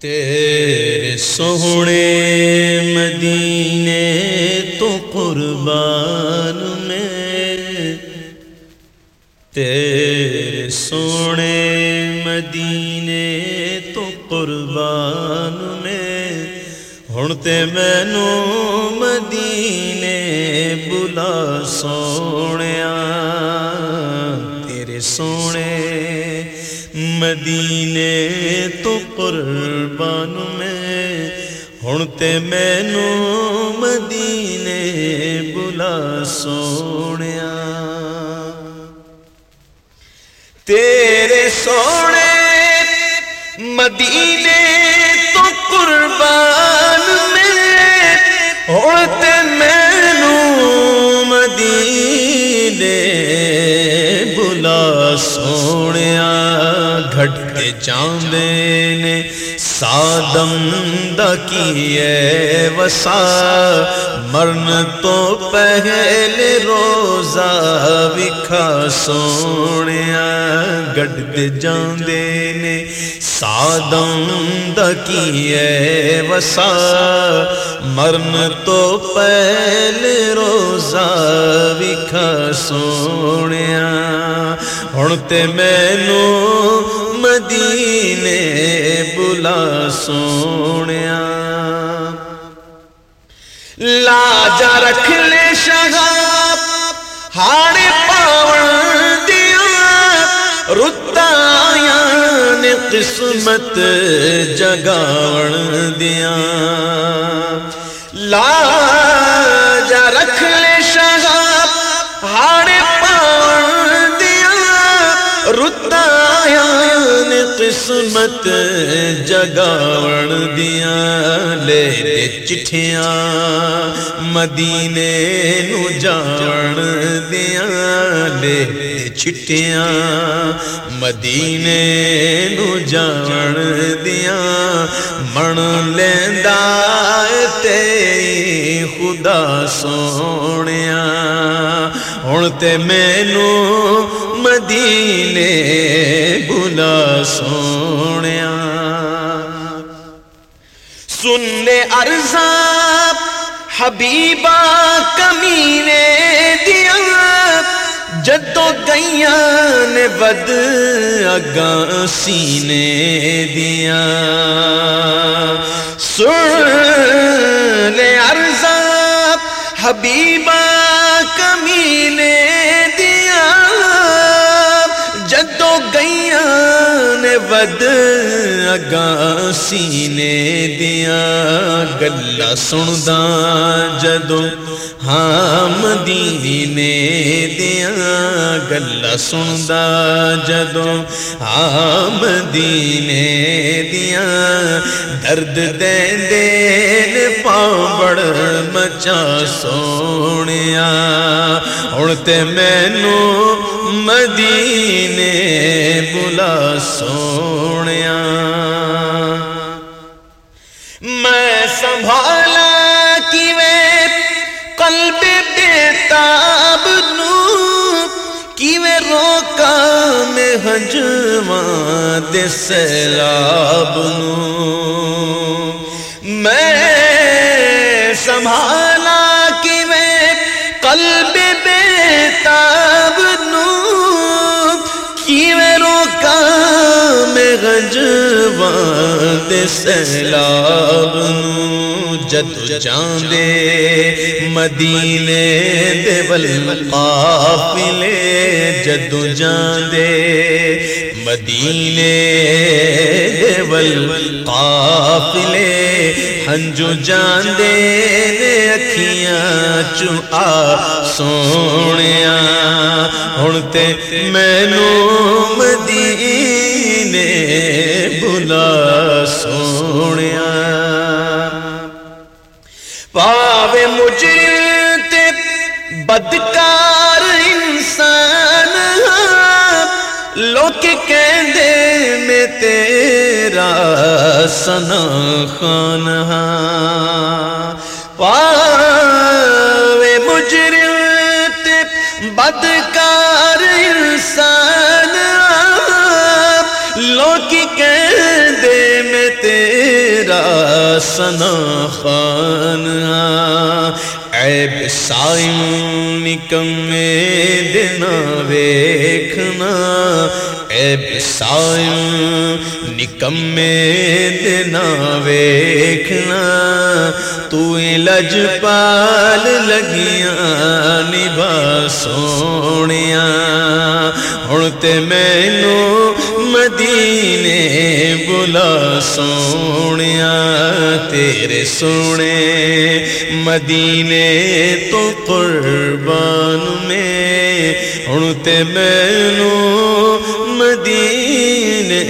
تیرے سونے مدینے تو قربان میں۔ تیرے سونے مدینے تو قربان میں۔ ہوں تے مینو مدینے بلا سونے مدینے تو قربان میں۔ ہوں تے مینو مدینے بلا سونے تیرے سونے مدینے تو قربان میں۔ ہوں تے مینو مدینے بلا سونے گھٹ کے چاندے سادم دا کیے وسا، مرن تو پہلے روزہ وکھا سونے گڈ دے جاندے سادم دا کیے وسا، مرن تو پہلے روزہ وکھا سونے ہوں تے مینو مدینے بلا سونے لاجا رکھ لے شہاب ہاڑ پاون دیا رتایا نے قسمت جگاون دیا لاجا رکھ لے شہاب ہاڑ پاون دیا رتایا نے قسمت جگاون دیا لے دے چٹھیاں مدینے نو جان دیا لے دے چٹھیاں مدینے نو جان دیا من لیندا تیری خدا سونیا ہن تے مینو مدینے بلا سونیا سننے ارزا حبیبا کمینے دیا۔ جدو گئیاں نے ود اگاں سینے دیا۔ سن لے ارزا حبیبا کمینے نے ود اگاں سینے دیا گلا سندا جدو ہاں مدینے دیا گلا سندا جدو ہاں مدینے دیا درد دین دین پاوڑ مچا سونیا ہوں تے مینو مدینے بلا سونیا۔ میں سنبھالا کی وے قلب بیتاب نو کی وے روکا میں ہجواں دے سیلاب نو۔ میں سنبھالا کی وے قلب بیتاب میں گجوان دے سیلاب نو جد جاندے مدینے دے ول قافلے جد جاندے مدینے دے ول قافلے ہنجو جاندے نے اکھیاں چو آ سونیا ہن تے مینو مدینے بلا سونیا پاوے مجرم تے بدکار انسان لوگ کہندے میں تیرا سنا خان پاوے سنا خان عیب سائم نکمے دینا ویکھنا۔ عیب سائم نکمے دینا ویکھنا۔ تو لج پال لگیاں نبا سونیاں۔ ہوں تے مینو مدینے بلا سونیا تیرے سونے مدینے تو قربان میں ہوں تے مینو مدینے